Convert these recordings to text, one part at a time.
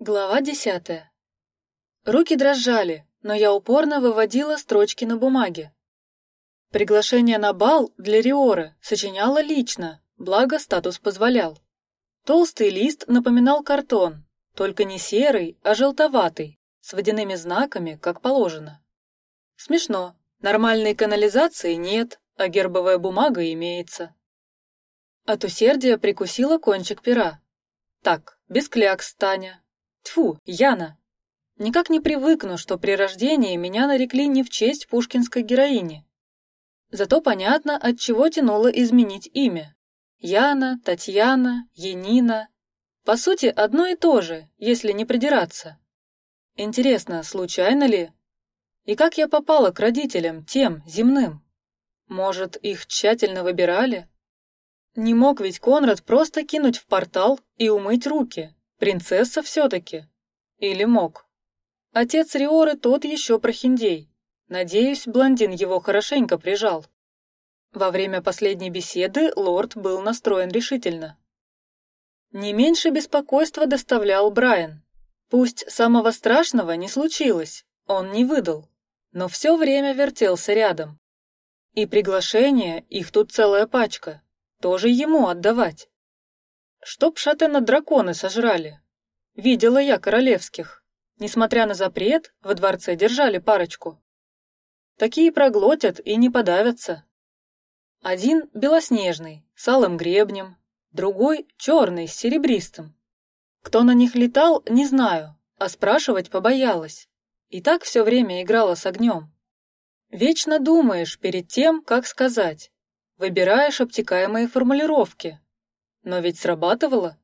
Глава десятая. Руки дрожали, но я упорно выводила строчки на бумаге. Приглашение на бал для Риоры сочиняла лично, благо статус позволял. Толстый лист напоминал картон, только не серый, а желтоватый, с водяными знаками, как положено. Смешно. Нормальной канализации нет, а гербовая бумага имеется. От усердия прикусила кончик пера. Так, без клякс, Таня, Тьфу, Яна. Никак не привыкну, что при рождении меня нарекли не в честь пушкинской героини. Зато понятно, от чего тянуло изменить имя. Яна, Татьяна, Енина. По сути, одно и то же, если не придираться. Интересно, случайно ли? И как я попала к родителям, тем земным? Может, их тщательно выбирали? Не мог ведь Конрад просто кинуть в портал и умыть руки. Принцесса все-таки. Или мог. Отец Риоры тот еще прохиндей. Надеюсь, блондин его хорошенько прижал. Во время последней беседы лорд был настроен решительно. Не меньше беспокойства доставлял Брайан. Пусть самого страшного не случилось, он не выдал, но все время вертелся рядом. И приглашения, их тут целая пачка, тоже ему отдавать. Чтоб шатена драконы сожрали. Видела я королевских. Несмотря на запрет, во дворце держали парочку. Такие проглотят и не подавятся. Один белоснежный, с алым гребнем, другой черный, с серебристым. Кто на них летал, не знаю, а спрашивать побоялась. И так все время играла с огнем. Вечно думаешь перед тем, как сказать. Выбираешь обтекаемые формулировки, но ведь срабатывало.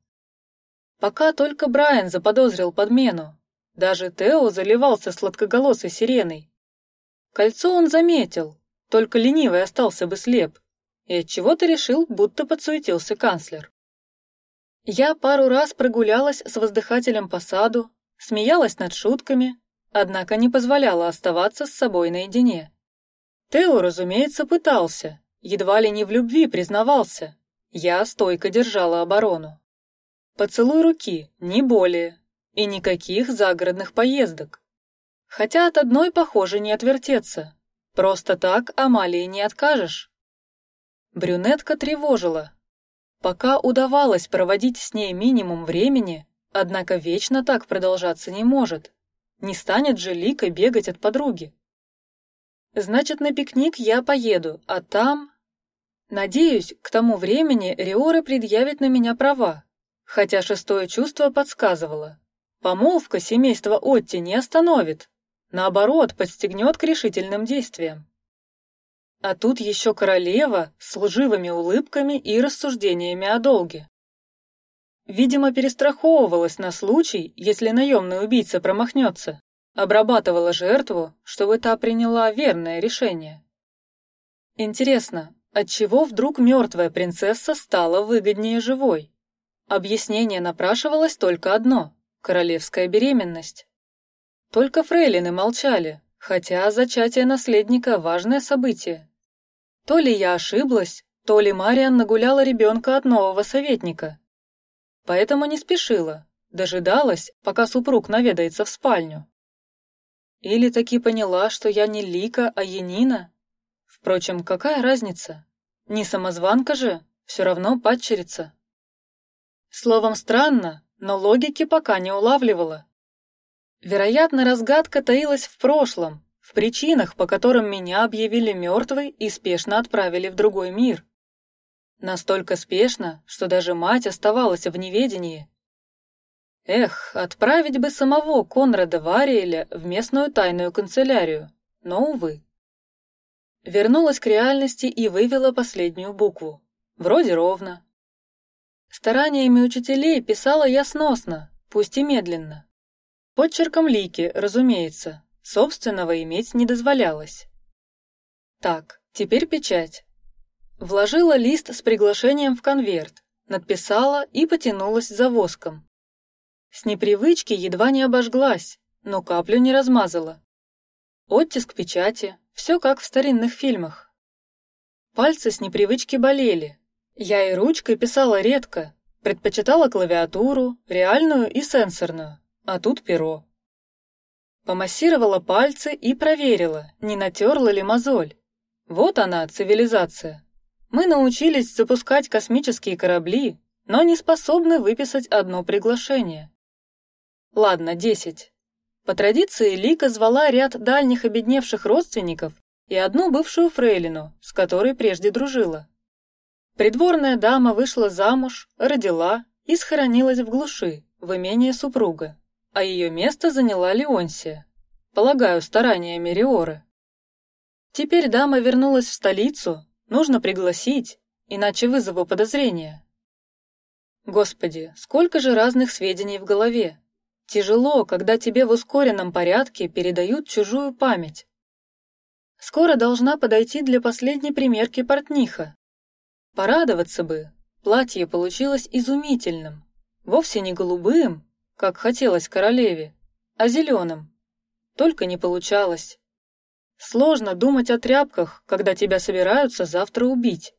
Пока только Брайан заподозрил подмену. Даже Тео заливался сладкоголосой сиреной. Кольцо он заметил, только ленивый остался бы слеп. И от чего то решил, будто подсуетился канцлер. Я пару раз прогулялась с воздыхателем по саду, смеялась над шутками, однако не позволяла оставаться с собой наедине. Тео, разумеется, пытался, едва ли не в любви признавался, я стойко держала оборону. Поцелуй руки, не более, и никаких загородных поездок. Хотя от одной, похоже, не отвертеться. Просто так Амалии не откажешь. Брюнетка тревожила. Пока удавалось проводить с ней минимум времени, однако вечно так продолжаться не может. Не станет же Лика бегать от подруги. Значит, на пикник я поеду, а там Надеюсь, к тому времени Риора предъявит на меня права, хотя шестое чувство подсказывало: помолвка семейства Отти не остановит, наоборот, подстегнет к решительным действиям. А тут еще королева с лживыми улыбками и рассуждениями о долге. Видимо, перестраховывалась на случай, если наемный убийца промахнется, обрабатывала жертву, чтобы та приняла верное решение. Интересно, Отчего вдруг мертвая принцесса стала выгоднее живой? Объяснение напрашивалось только одно: королевская беременность. Только фрейлины молчали, хотя зачатие наследника важное событие. То ли я ошиблась, то ли Мариан нагуляла ребенка от нового советника. Поэтому не спешила, дожидалась, пока супруг наведается в спальню. Или таки поняла, что я не Лика, а Енина. Впрочем, какая разница? Не самозванка же, все равно падчерица. Словом, странно, но логики пока не улавливала. Вероятно, разгадка таилась в прошлом, в причинах, по которым меня объявили мертвой и спешно отправили в другой мир. Настолько спешно, что даже мать оставалась в неведении. Эх, отправить бы самого Конрада Вариэля в местную тайную канцелярию, но увы. Вернулась к реальности и вывела последнюю букву. Вроде ровно. Стараниями учителей писала я сносно, пусть и медленно. Подчерком Лики, разумеется, собственного иметь не дозволялось. Так, теперь печать. Вложила лист с приглашением в конверт, надписала и потянулась за воском. С непривычки едва не обожглась, но каплю не размазала. Оттиск печати, все как в старинных фильмах. Пальцы с непривычки болели. Я и ручкой писала редко, предпочитала клавиатуру, реальную и сенсорную, а тут перо. Помассировала пальцы и проверила, не натерла ли мозоль. Вот она, цивилизация. Мы научились запускать космические корабли, но не способны выписать одно приглашение. Ладно, десять. По традиции Лика звала ряд дальних обедневших родственников и одну бывшую фрейлину, с которой прежде дружила. Придворная дама вышла замуж, родила и схоронилась в глуши, в имении супруга, а ее место заняла Леонсия, полагаю, стараниями Риоры. Теперь дама вернулась в столицу, нужно пригласить, иначе вызову подозрения. Господи, сколько же разных сведений в голове! Тяжело, когда тебе в ускоренном порядке передают чужую память. Скоро должна подойти для последней примерки портниха. Порадоваться бы, платье получилось изумительным, вовсе не голубым, как хотелось королеве, а зеленым. Только не получалось. Сложно думать о тряпках, когда тебя собираются завтра убить.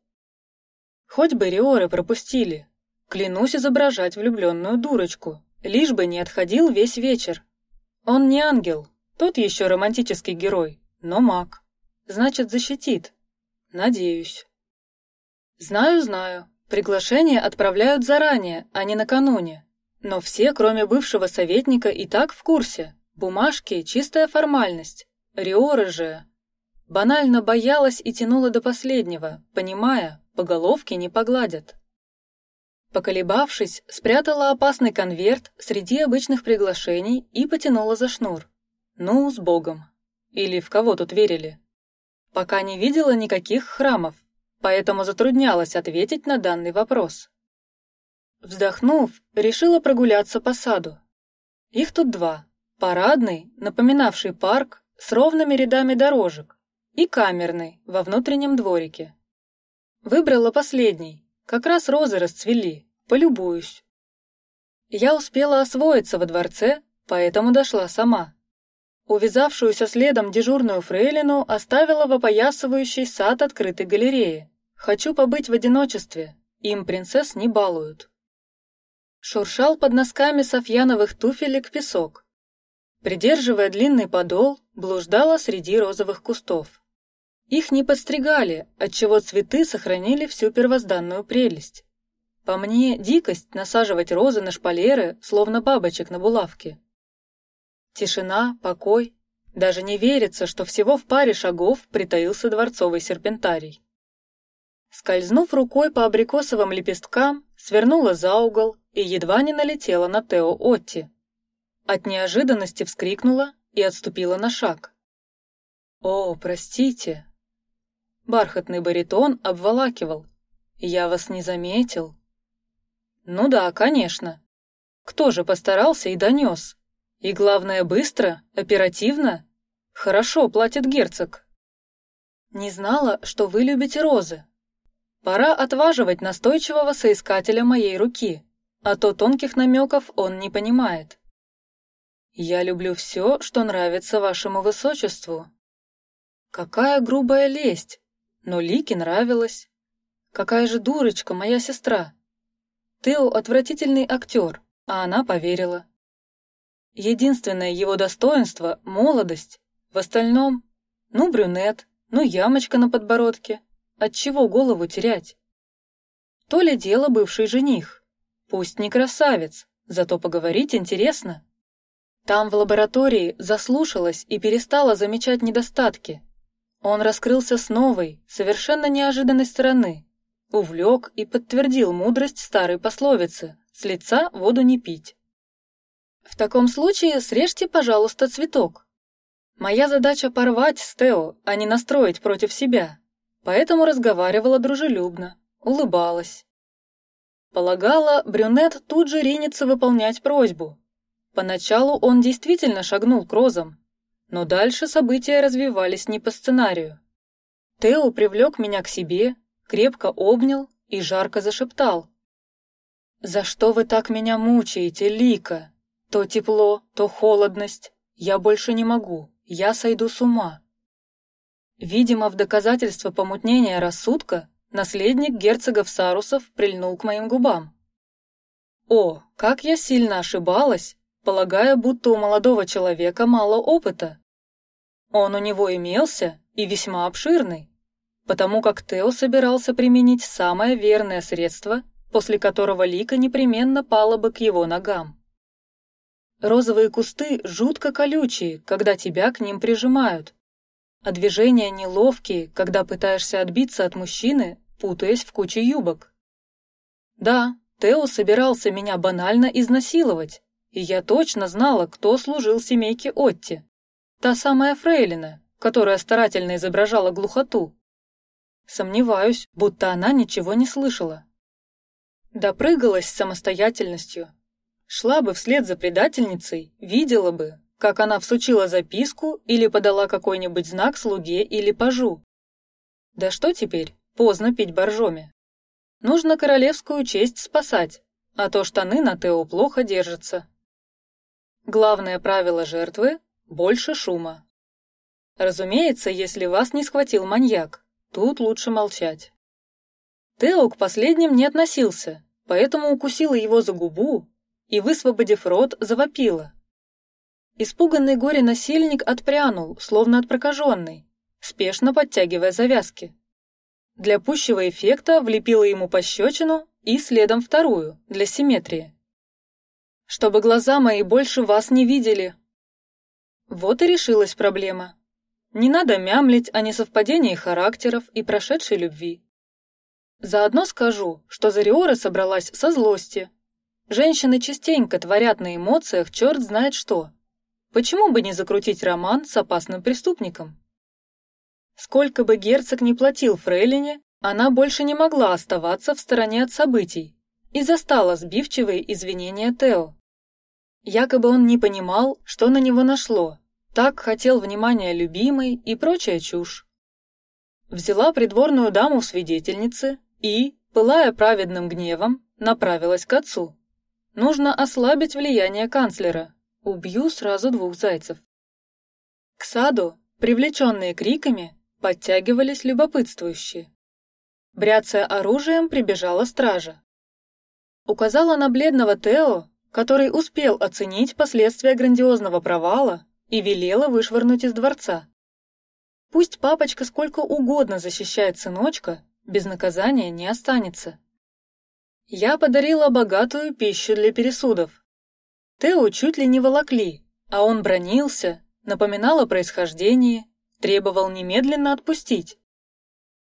Хоть бы Риоры пропустили. Клянусь изображать влюбленную дурочку, лишь бы не отходил весь вечер. Он не ангел, тот еще романтический герой, но маг. Значит, защитит. Надеюсь. Знаю, знаю. Приглашение отправляют заранее, а не накануне. Но все, кроме бывшего советника, и так в курсе. Бумажки чистая формальность. Риора же банально боялась и тянула до последнего, понимая, по головке не погладят. Поколебавшись, спрятала опасный конверт среди обычных приглашений и потянула за шнур. Ну, с Богом. Или в кого тут верили? Пока не видела никаких храмов, поэтому затруднялась ответить на данный вопрос. Вздохнув, решила прогуляться по саду. Их тут два: парадный, напоминавший парк, с ровными рядами дорожек, и камерный во внутреннем дворике. Выбрала последний, как раз розы расцвели, полюбуюсь. Я успела освоиться во дворце, поэтому дошла сама. Увязавшуюся следом дежурную фрейлину оставила в опоясывающий сад открытой галереи. Хочу побыть в одиночестве, им принцесс не балуют. Шуршал под носками софьяновых туфелек песок. Придерживая длинный подол, блуждала среди розовых кустов. Их не подстригали, отчего цветы сохранили всю первозданную прелесть. По мне, дикость насаживать розы на шпалеры, словно бабочек на булавке. Тишина, покой. Даже не верится, что всего в паре шагов притаился дворцовый серпентарий. Скользнув рукой по абрикосовым лепесткам, свернула за угол и едва не налетела на Тео Отти. От неожиданности вскрикнула и отступила на шаг. О, простите. Бархатный баритон обволакивал. Я вас не заметил. Ну да, конечно. Кто же постарался и донес? И главное, быстро, оперативно. Хорошо платит герцог. Не знала, что вы любите розы. Пора отваживать настойчивого соискателя моей руки, а то тонких намеков он не понимает. Я люблю все, что нравится вашему высочеству. Какая грубая лесть! Но Лике нравилось. Какая же дурочка моя сестра. Тео отвратительный актер, а она поверила. Единственное его достоинство – молодость. В остальном, ну брюнет, ну ямочка на подбородке. От чего голову терять? То ли дело бывший жених. Пусть не красавец, зато поговорить интересно. Там в лаборатории заслушалась и перестала замечать недостатки. Он раскрылся с новой, совершенно неожиданной стороны, увлек и подтвердил мудрость старой пословицы: с лица воду не пить. В таком случае срежьте, пожалуйста, цветок. Моя задача порвать с Тео, а не настроить против себя. Поэтому разговаривала дружелюбно, улыбалась. Полагала, брюнет тут же ринется выполнять просьбу, Поначалу он действительно шагнул к розам, но дальше события развивались не по сценарию. Тео привлек меня к себе, крепко обнял и жарко зашептал: "За что вы так меня мучаете, Лика? То тепло, то холодность. Я больше не могу. Я сойду с ума". Видимо, в доказательство помутнения рассудка наследник герцогов Сарусов прильнул к моим губам. О, как я сильно ошибалась, полагая, будто у молодого человека мало опыта. Он у него имелся и весьма обширный, потому как Тео собирался применить самое верное средство, после которого Лика непременно пала бы к его ногам. Розовые кусты жутко колючие, когда тебя к ним прижимают, а движения неловкие, когда пытаешься отбиться от мужчины, путаясь в куче юбок. Да, Тео собирался меня банально изнасиловать, и я точно знала, кто служил семейке Отти. Та самая Фрейлина, которая старательно изображала глухоту. Сомневаюсь, будто она ничего не слышала. Допрыгалась с самостоятельностью. Шла бы вслед за предательницей, видела бы, как она всучила записку или подала какой-нибудь знак слуге или пажу. Да что теперь? Поздно пить боржоми. Нужно королевскую честь спасать, а то штаны на Тео плохо держатся. Главное правило жертвы – больше шума. Разумеется, если вас не схватил маньяк, тут лучше молчать. Тео к последним не относился, поэтому укусила его за губу и, высвободив рот, завопила. Испуганный горе-насильник отпрянул, словно от прокаженной, спешно подтягивая завязки. Для пущего эффекта влепила ему пощечину и следом вторую для симметрии чтобы глаза мои больше вас не видели. Вот и решилась проблема. Не надо мямлить о несовпадении характеров и прошедшей любви. Заодно скажу, что Зариора собралась со злости. Женщины частенько творят на эмоциях черт знает что. Почему бы не закрутить роман с опасным преступником? Сколько бы герцог не платил Фрейлине, она больше не могла оставаться в стороне от событий и застала сбивчивые извинения Тео. Якобы он не понимал, что на него нашло, так хотел внимания любимой и прочая чушь. Взяла придворную даму в свидетельницы и, пылая праведным гневом, направилась к отцу. Нужно ослабить влияние канцлера. Убью сразу двух зайцев. К саду, привлеченные криками, подтягивались любопытствующие. Бряцая оружием, прибежала стража указала на бледного Тео, который успел оценить последствия грандиозного провала и велела вышвырнуть из дворца. Пусть папочка сколько угодно защищает сыночка, без наказания не останется. Я подарила богатую пищу для пересудов. Тео чуть ли не волокли, а он бронился, напоминал о происхождении, требовал немедленно отпустить.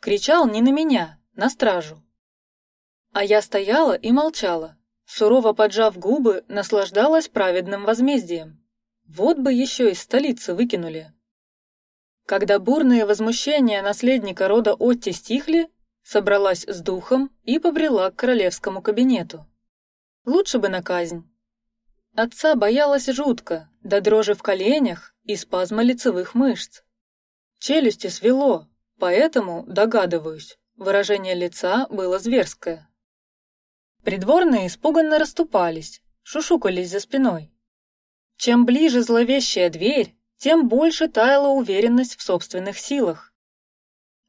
Кричал не на меня, на стражу. А я стояла и молчала, сурово поджав губы, наслаждалась праведным возмездием. Вот бы еще из столицы выкинули. Когда бурные возмущения наследника рода Отти стихли, собралась с духом и побрела к королевскому кабинету. Лучше бы на казнь. Отца боялась жутко, до дрожи в коленях и спазма лицевых мышц. Челюсти свело, поэтому догадываюсь, выражение лица было зверское. Придворные испуганно расступались, шушукались за спиной. Чем ближе зловещая дверь, тем больше таяла уверенность в собственных силах.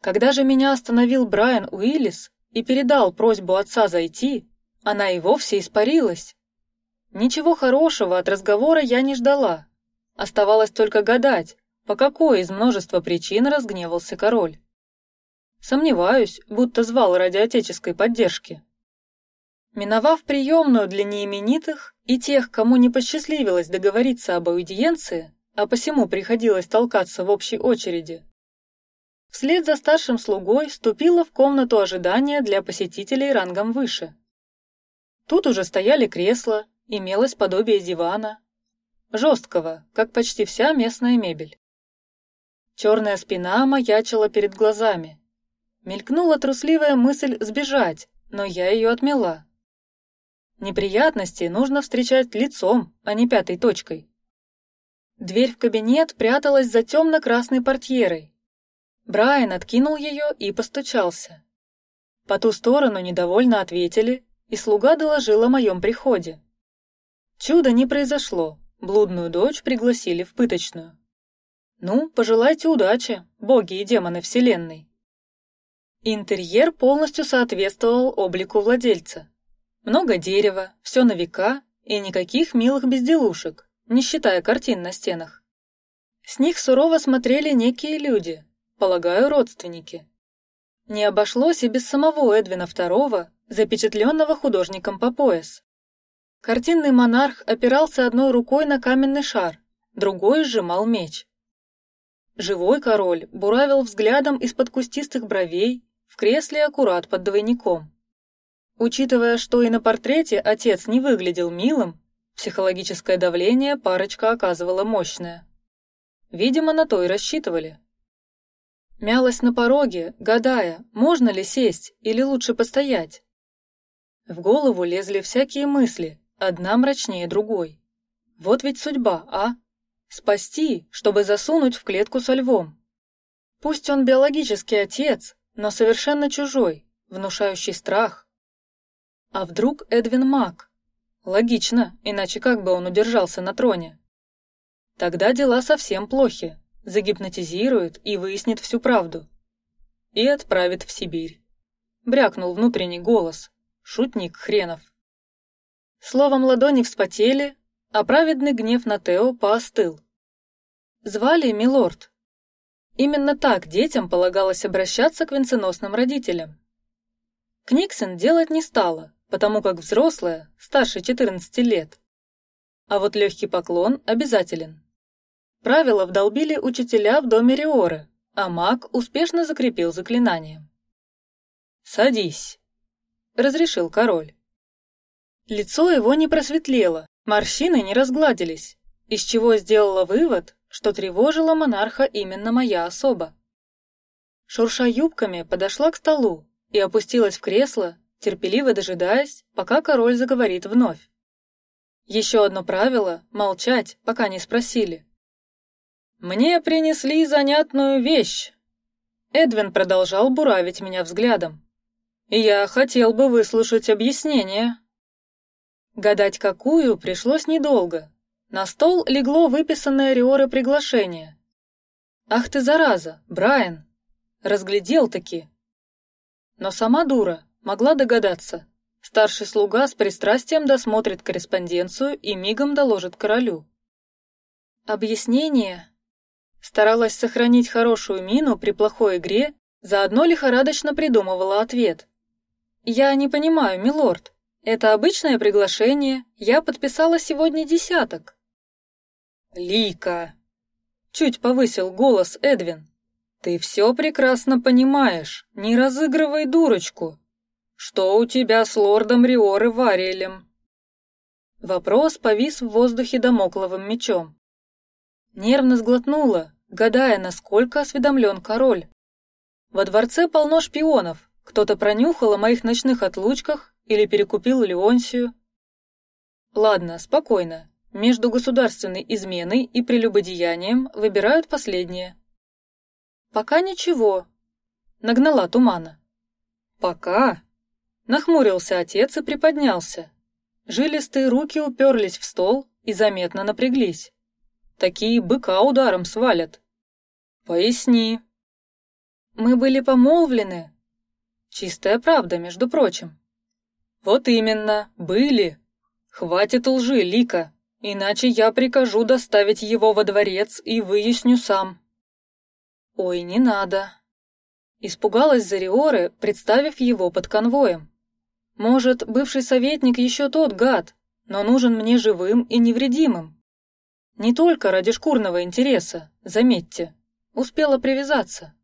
Когда же меня остановил Брайан Уиллис и передал просьбу отца зайти, она и вовсе испарилась. Ничего хорошего от разговора я не ждала. Оставалось только гадать, по какой из множества причин разгневался король. Сомневаюсь, будто звал ради отеческой поддержки. Миновав приемную для неименитых и тех, кому не посчастливилось договориться об аудиенции, а посему приходилось толкаться в общей очереди, вслед за старшим слугой ступила в комнату ожидания для посетителей рангом выше. Тут уже стояли кресла, имелось подобие дивана, жесткого, как почти вся местная мебель. Черная спина маячила перед глазами. Мелькнула трусливая мысль сбежать, но я ее отмела. Неприятности нужно встречать лицом, а не пятой точкой. Дверь в кабинет пряталась за темно-красной портьерой. Брайан откинул ее и постучался. По ту сторону недовольно ответили, и слуга доложил о моем приходе. Чудо не произошло. Блудную дочь пригласили в пыточную. Ну, пожелайте удачи, боги и демоны вселенной. Интерьер полностью соответствовал облику владельца. Много дерева, все на века и никаких милых безделушек, не считая картин на стенах. С них сурово смотрели некие люди, полагаю, родственники. Не обошлось и без самого Эдвина II, запечатленного художником по пояс. Картинный монарх опирался одной рукой на каменный шар, другой сжимал меч. Живой король буравил взглядом из-под кустистых бровей в кресле аккурат под двойником. Учитывая, что и на портрете отец не выглядел милым, психологическое давление парочка оказывала мощное. Видимо, на то и рассчитывали. Мялась на пороге, гадая, можно ли сесть или лучше постоять. В голову лезли всякие мысли, одна мрачнее другой. Вот ведь судьба, а? Спасти, чтобы засунуть в клетку со львом. Пусть он биологический отец, но совершенно чужой, внушающий страх. А вдруг Эдвин Мак? Логично, иначе как бы он удержался на троне? Тогда дела совсем плохи. Загипнотизирует и выяснит всю правду. И отправит в Сибирь. Брякнул внутренний голос. Шутник хренов. Словом, ладони вспотели, а праведный гнев на Тео поостыл. Звали Милорд. Именно так детям полагалось обращаться к венценосным родителям. Книксон делать не стала, потому как взрослая, старше 14 лет. А вот легкий поклон обязателен. Правила вдолбили учителя в доме Риоры, а маг успешно закрепил заклинанием. Садись, разрешил король. Лицо его не просветлело, Морщины не разгладились, из чего сделала вывод, что тревожила монарха именно моя особа. Шурша юбками подошла к столу и опустилась в кресло, терпеливо дожидаясь, пока король заговорит вновь. Еще одно правило — молчать, пока не спросили. Мне принесли занятную вещь. Эдвин продолжал буравить меня взглядом. Я хотел бы выслушать объяснение. Гадать какую пришлось недолго. На стол легло выписанное Риоры приглашение. Ах ты зараза, Брайан, разглядел таки. Но сама дура могла догадаться. Старший слуга с пристрастием досмотрит корреспонденцию и мигом доложит королю. Объяснение. Старалась сохранить хорошую мину при плохой игре, заодно лихорадочно придумывала ответ. Я не понимаю, милорд. Это обычное приглашение. Я подписала сегодня десяток. Лика, чуть повысил голос Эдвин. Ты все прекрасно понимаешь. Не разыгрывай дурочку. Что у тебя с лордом Риоры Вариэлем? Вопрос повис в воздухе домокловым мечом. Нервно сглотнула, гадая, насколько осведомлен король. Во дворце полно шпионов. Кто-то пронюхал о моих ночных отлучках или перекупил Леонсию. Ладно, спокойно. Между государственной изменой и прелюбодеянием выбирают последнее. Пока ничего. Нагнала тумана. Пока. Нахмурился отец и приподнялся. Жилистые руки уперлись в стол и заметно напряглись. Такие быка ударом свалят. Поясни. Мы были помолвлены. Чистая правда, между прочим. Вот именно, были. Хватит лжи, Лика, иначе я прикажу доставить его во дворец и выясню сам. Ой, не надо. Испугалась Зариоры, представив его под конвоем. Может, бывший советник еще тот гад, но нужен мне живым и невредимым. Не только ради шкурного интереса, заметьте, успела привязаться.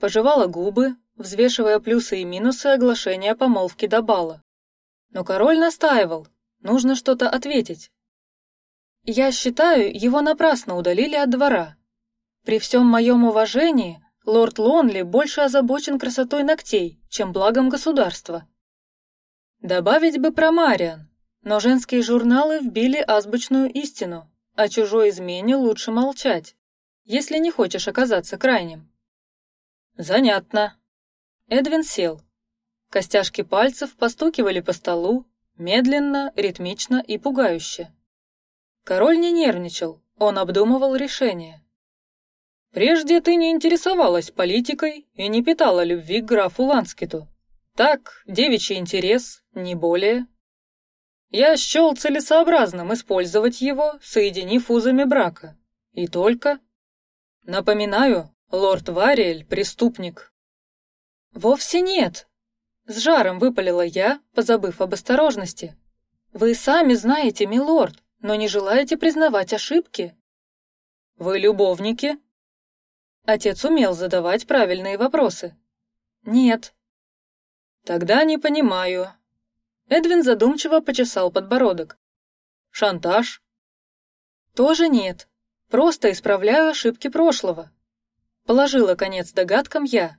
Пожевала губы, взвешивая плюсы и минусы оглашения помолвки до бала. Но король настаивал, нужно что-то ответить. Я считаю, его напрасно удалили от двора. При всем моем уважении, лорд Лонли больше озабочен красотой ногтей, чем благом государства. Добавить бы про Мариан, но женские журналы вбили азбучную истину: о чужой измене лучше молчать, если не хочешь оказаться крайним. Занятно. Эдвин сел. Костяшки пальцев постукивали по столу, медленно, ритмично и пугающе. Король не нервничал, он обдумывал решение. Прежде ты не интересовалась политикой и не питала любви к графу Ланскиту. Так, девичий интерес, не более. Я счел целесообразным использовать его, соединив узами брака. И только... Напоминаю, лорд Вариэль — преступник. Вовсе нет. С жаром выпалила я, позабыв об осторожности. Вы сами знаете, милорд, но не желаете признавать ошибки. Вы любовники? Отец умел задавать правильные вопросы. Нет. Тогда не понимаю. Эдвин задумчиво почесал подбородок. Шантаж? Тоже нет. Просто исправляю ошибки прошлого. Положила конец догадкам я.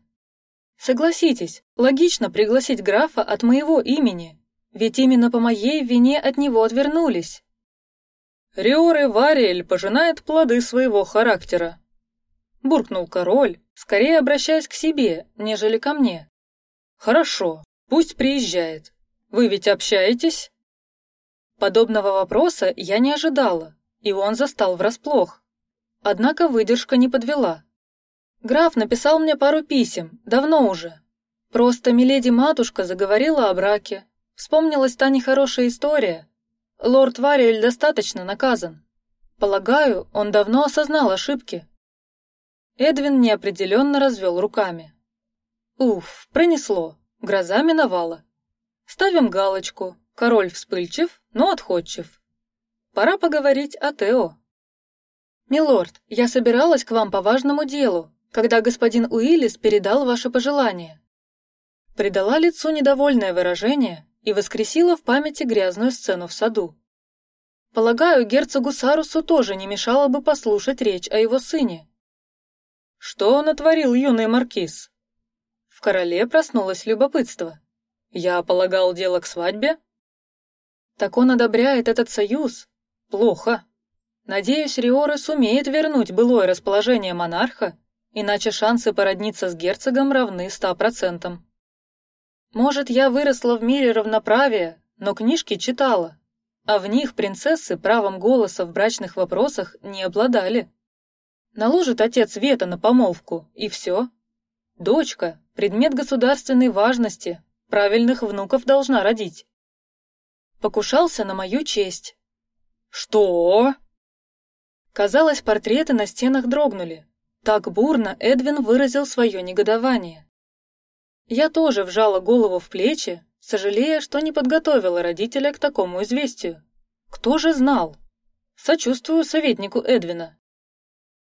Согласитесь, логично пригласить графа от моего имени, ведь именно по моей вине от него отвернулись. Риоры Вариэль пожинает плоды своего характера. Буркнул король, скорее обращаясь к себе, нежели ко мне. Хорошо, пусть приезжает. Вы ведь общаетесь? Подобного вопроса я не ожидала, и он застал врасплох. Однако выдержка не подвела. Граф написал мне пару писем, давно уже. Просто миледи матушка заговорила о браке. Вспомнилась та нехорошая история, Лорд Вариэль достаточно наказан. Полагаю, он давно осознал ошибки. Эдвин неопределенно развел руками. Уф, пронесло. Гроза миновала. Ставим галочку. Король вспыльчив, но отходчив. Пора поговорить о Тео. Милорд, я собиралась к вам по важному делу, когда господин Уиллис передал ваше пожелание. Придала лицу недовольное выражение, и воскресила в памяти грязную сцену в саду. Полагаю, герцогу Сарусу тоже не мешало бы послушать речь о его сыне. Что он натворил, юный маркиз? В короле проснулось любопытство. Я полагал дело к свадьбе. Так он одобряет этот союз. Плохо. Надеюсь, Риоры сумеет вернуть былое расположение монарха, иначе шансы породниться с герцогом равны ста процентам. Может, я выросла в мире равноправия, но книжки читала, а в них принцессы правом голоса в брачных вопросах не обладали. Наложит отец вето на помолвку и все. Дочка, предмет государственной важности, правильных внуков должна родить. Покушался на мою честь. Что? Казалось, портреты на стенах дрогнули. Так бурно Эдвин выразил свое негодование. Я тоже вжала голову в плечи, сожалея, что не подготовила родителя к такому известию. Кто же знал? Сочувствую советнику Эдвина.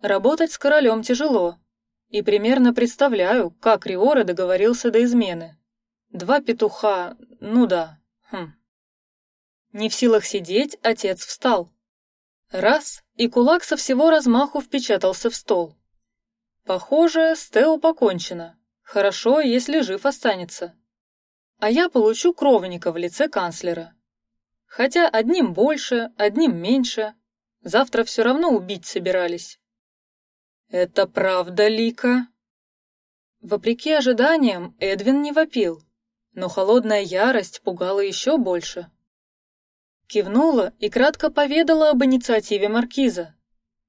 Работать с королем тяжело, и примерно представляю, как Риора договорился до измены. Два петуха, ну да, хм. Не в силах сидеть, отец встал. Раз и кулак со всего размаху впечатался в стол. Похоже, с Тео покончено. Хорошо, если жив останется. А я получу кровника в лице канцлера. Хотя одним больше, одним меньше. Завтра все равно убить собирались. Это правда, Лика? Вопреки ожиданиям, Эдвин не вопил, но холодная ярость пугала еще больше. Кивнула и кратко поведала об инициативе маркиза.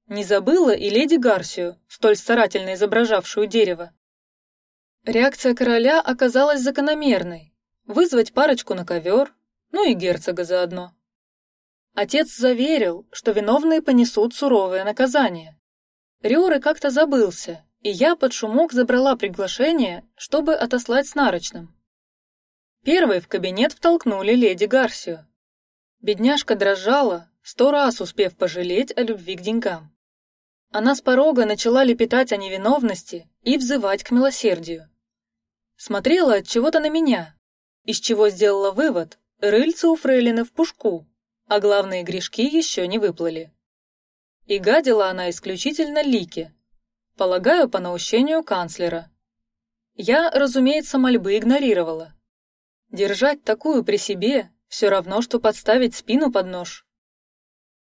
Не забыла и леди Гарсию, столь старательно изображавшую дерево. Реакция короля оказалась закономерной: вызвать парочку на ковер, ну и герцога заодно. Отец заверил, что виновные понесут суровое наказание. Риоры как-то забылся, и я под шумок забрала приглашение, чтобы отослать с нарочным. Первой в кабинет втолкнули леди Гарсию. Бедняжка дрожала, сто раз успев пожалеть о любви к деньгам. Она с порога начала лепетать о невиновности и взывать к милосердию. Смотрела от чего-то на меня, из чего сделала вывод: рыльца у фрейлины в пушку, а главные грешки еще не выплыли. И гадила она исключительно Лике, полагаю, по наущению канцлера. Я, разумеется, мольбы игнорировала. Держать такую при себе все равно, что подставить спину под нож.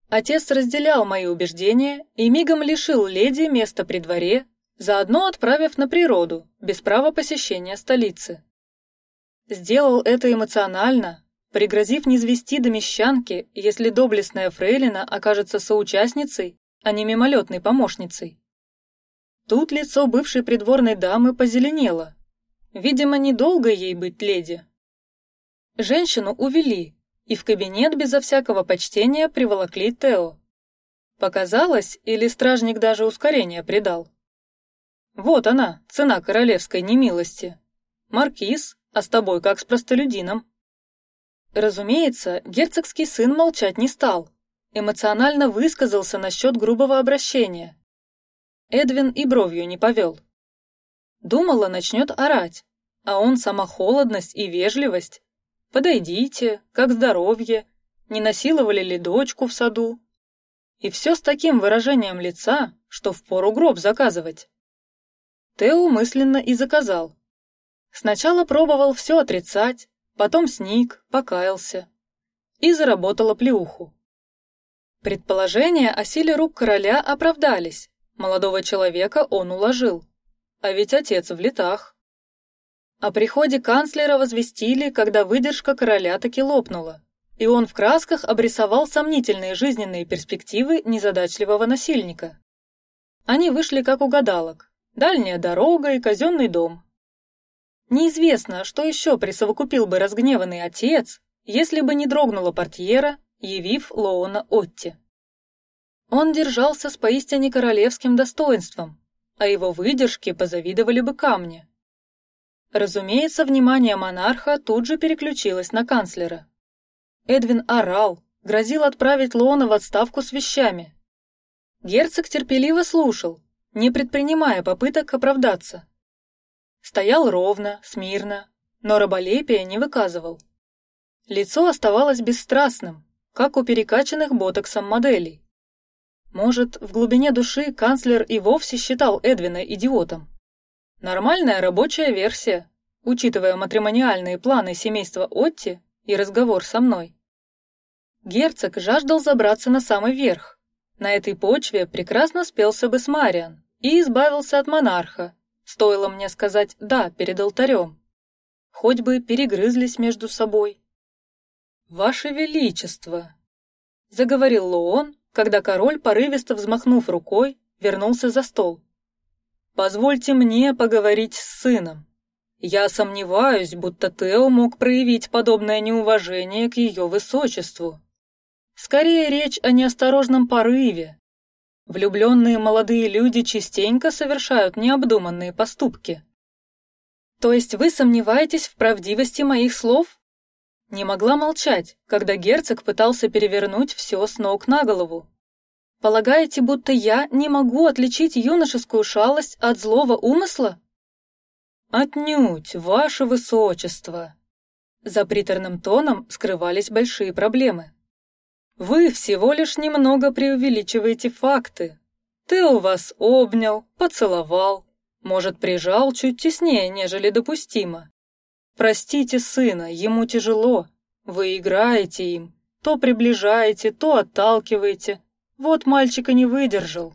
Отец разделял мои убеждения и мигом лишил леди места при дворе заодно отправив на природу без права посещения столицы. Сделал это эмоционально, пригрозив не звести до мещанки, если доблестная фрейлина окажется соучастницей, а не мимолетной помощницей. Тут лицо бывшей придворной дамы позеленело. Видимо, недолго ей быть леди. Женщину увели, и в кабинет безо всякого почтения приволокли Тео. Показалось, или стражник даже ускорение придал. Вот она, цена королевской немилости. Маркиз, а с тобой как с простолюдином. Разумеется, герцогский сын молчать не стал, эмоционально высказался насчет грубого обращения. Эдвин и бровью не повел. Думала, начнет орать, а он сама холодность и вежливость. Подойдите, как здоровье, не насиловали ли дочку в саду? И все с таким выражением лица, что в пору гроб заказывать. Тео мысленно и заказал. Сначала пробовал все отрицать, потом сник, покаялся и заработала плеуху. Предположения о силе рук короля оправдались. Молодого человека он уложил, а ведь отец в летах. О приходе канцлера возвестили, когда выдержка короля таки лопнула, и он в красках обрисовал сомнительные жизненные перспективы незадачливого насильника. Они вышли как угадалок, дальняя дорога и казенный дом. Неизвестно, что еще присовокупил бы разгневанный отец, если бы не дрогнула портьера, явив Лоуна Отти. Он держался с поистине королевским достоинством, а его выдержке позавидовали бы камни. Разумеется, внимание монарха тут же переключилось на канцлера. Эдвин орал, грозил отправить Лоуна в отставку с вещами. Герцог терпеливо слушал, не предпринимая попыток оправдаться. Стоял ровно, смирно, но раболепия не выказывал. Лицо оставалось бесстрастным, как у перекачанных ботоксом моделей. Может, в глубине души канцлер и вовсе считал Эдвина идиотом. Нормальная рабочая версия, учитывая матримониальные планы семейства Отти и разговор со мной. Герцог жаждал забраться на самый верх. На этой почве прекрасно спелся бы с Мариан, и избавился от монарха. Стоило мне сказать да перед алтарем. Хоть бы перегрызлись между собой. Ваше величество, заговорил Лоон, когда король порывисто взмахнув рукой вернулся за стол. Позвольте мне поговорить с сыном. Я сомневаюсь, будто Тео мог проявить подобное неуважение к ее высочеству. Скорее речь о неосторожном порыве, Влюбленные молодые люди частенько совершают необдуманные поступки. То есть вы сомневаетесь в правдивости моих слов? Не могла молчать, когда герцог пытался перевернуть все с ног на голову. Полагаете, будто я не могу отличить юношескую шалость от злого умысла? Отнюдь, ваше высочество. За приторным тоном скрывались большие проблемы. Вы всего лишь немного преувеличиваете факты. Ты у вас обнял, поцеловал, может прижал чуть теснее, нежели допустимо. Простите сына, ему тяжело. Вы играете им, то приближаете, то отталкиваете. Вот мальчика не выдержал.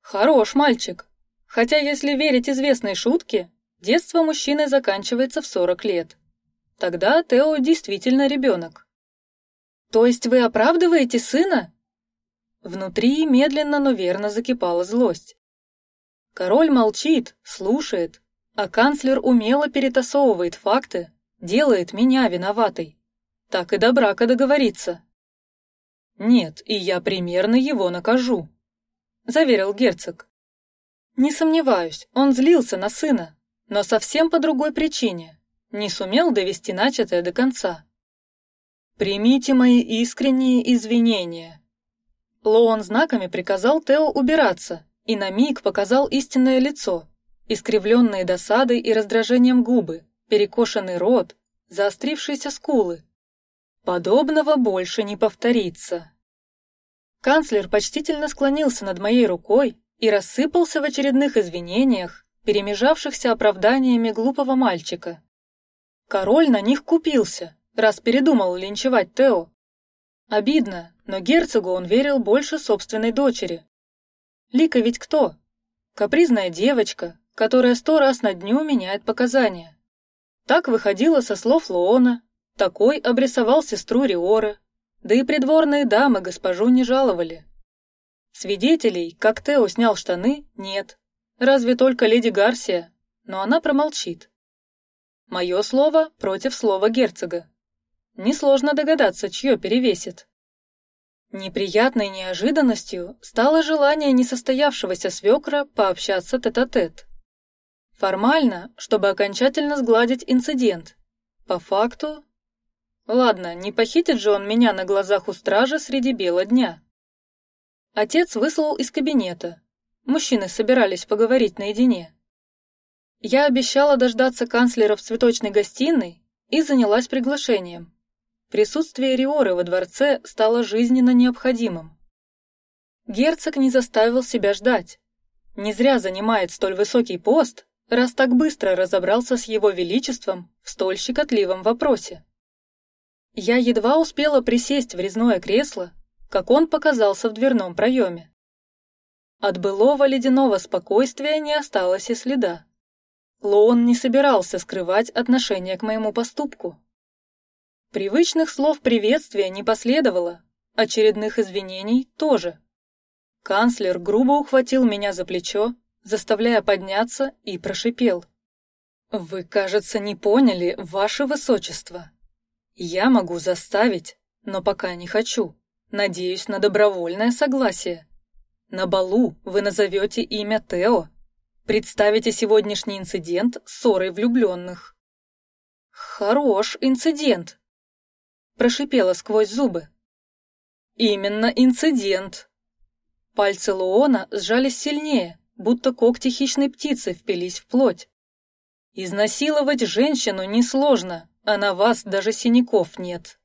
Хорош мальчик. Хотя, если верить известной шутке, детство мужчины заканчивается в 40 лет. Тогда Тео действительно ребенок. То есть вы оправдываете сына? Внутри медленно, но верно закипала злость. Король молчит, слушает, а канцлер умело перетасовывает факты, делает меня виноватой. Так и до брака договориться. Нет, и я примерно его накажу, заверил герцог. Не сомневаюсь, он злился на сына, но совсем по другой причине. Не сумел довести начатое до конца. Примите мои искренние извинения. Лоан знаками приказал Тео убираться и на миг показал истинное лицо, искривленные досадой и раздражением губы, перекошенный рот, заострившиеся скулы. Подобного больше не повторится. Канцлер почтительно склонился над моей рукой и рассыпался в очередных извинениях, перемежавшихся оправданиями глупого мальчика. Король на них купился, раз передумал линчевать Тео. Обидно, но герцогу он верил больше собственной дочери. Лика ведь кто? Капризная девочка, которая сто раз на дню меняет показания. Так выходило со слов Лоона, такой обрисовал сестру Риоры, да и придворные дамы госпожу не жаловали. Свидетелей, как Тео снял штаны, нет, разве только леди Гарсия, но она промолчит. Мое слово против слова герцога. Несложно догадаться, чье перевесит. Неприятной неожиданностью стало желание несостоявшегося свекра пообщаться тет-а-тет. -тет. Формально, чтобы окончательно сгладить инцидент. По факту... Ладно, не похитит же он меня на глазах у стражи среди бела дня. Отец выслал из кабинета. Мужчины собирались поговорить наедине. Я обещала дождаться канцлера в цветочной гостиной и занялась приглашением. Присутствие Риоры во дворце стало жизненно необходимым. Герцог не заставил себя ждать. Не зря занимает столь высокий пост, раз так быстро разобрался с его величеством в столь щекотливом вопросе. Я едва успела присесть в резное кресло, как он показался в дверном проеме. От былого ледяного спокойствия не осталось и следа. Лоун не собирался скрывать отношение к моему поступку. Привычных слов приветствия не последовало, очередных извинений тоже. Канцлер грубо ухватил меня за плечо, заставляя подняться, и прошипел: "Вы, кажется, не поняли, ваше высочество. Я могу заставить, но пока не хочу. Надеюсь на добровольное согласие. На балу вы назовете имя Тео, представите сегодняшний инцидент ссорой влюбленных. Хорош инцидент, прошипела сквозь зубы. Именно инцидент. Пальцы Луона сжались сильнее, будто когти хищной птицы впились в плоть. Изнасиловать женщину несложно, а на вас даже синяков нет.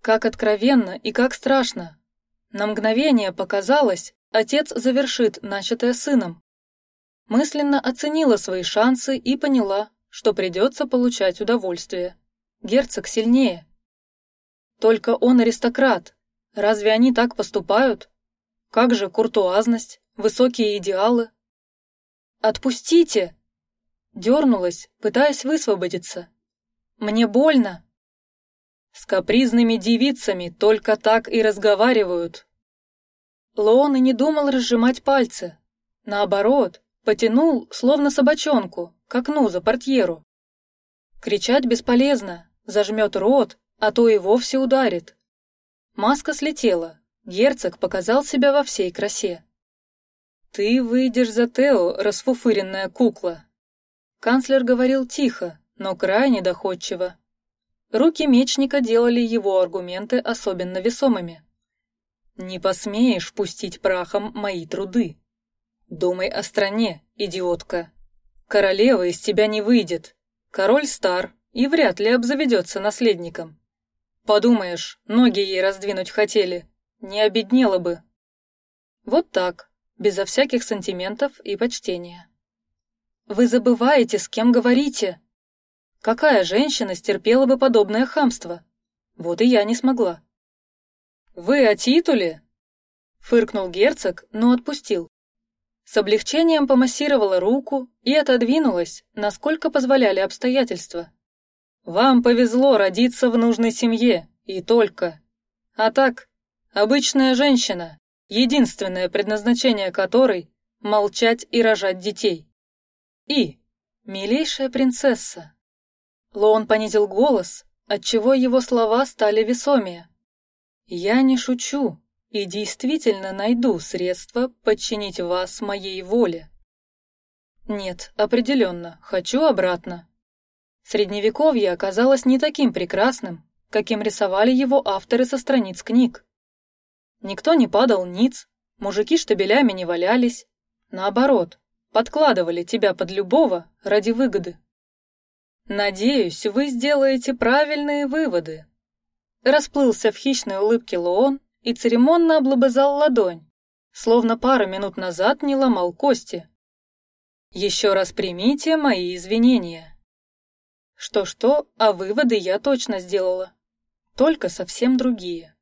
Как откровенно и как страшно. На мгновение показалось, отец завершит начатое сыном. Мысленно оценила свои шансы и поняла, что придется получать удовольствие. Герцог сильнее, только он аристократ. Разве они так поступают? Как же куртуазность, высокие идеалы? Отпустите! Дернулась, пытаясь высвободиться. Мне больно. С капризными девицами только так и разговаривают. Лоон и не думал разжимать пальцы. Наоборот, потянул, словно собачонку, к окну за портьеру. Кричать бесполезно, зажмет рот, а то и вовсе ударит. Маска слетела. Герцог показал себя во всей красе. Ты выйдешь за Тео, расфуфыренная кукла. Канцлер говорил тихо, но крайне доходчиво. Руки мечника делали его аргументы особенно весомыми. Не посмеешь пустить прахом мои труды. Думай о стране, идиотка. Королева из тебя не выйдет. Король стар и вряд ли обзаведется наследником. Подумаешь, ноги ей раздвинуть хотели, не обеднела бы. Вот так, безо всяких сантиментов и почтения. Вы забываете, с кем говорите. Какая женщина стерпела бы подобное хамство? Вот и я не смогла. Вы о титуле? Фыркнул герцог, но отпустил. С облегчением помассировала руку и отодвинулась, насколько позволяли обстоятельства. Вам повезло родиться в нужной семье и только. А так, обычная женщина, единственное предназначение которой молчать и рожать детей. И милейшая принцесса. Лоон понизил голос, отчего его слова стали весомее. Я не шучу и действительно найду средства подчинить вас моей воле. Нет, определенно, хочу обратно. Средневековье оказалось не таким прекрасным, каким рисовали его авторы со страниц книг. Никто не падал ниц, мужики штабелями не валялись, наоборот, подкладывали тебя под любого ради выгоды. Надеюсь, вы сделаете правильные выводы. Расплылся в хищной улыбке Лоон и церемонно облобызал ладонь, словно пару минут назад не ломал кости. Еще раз примите мои извинения. Что-что, а выводы я точно сделала. Только совсем другие.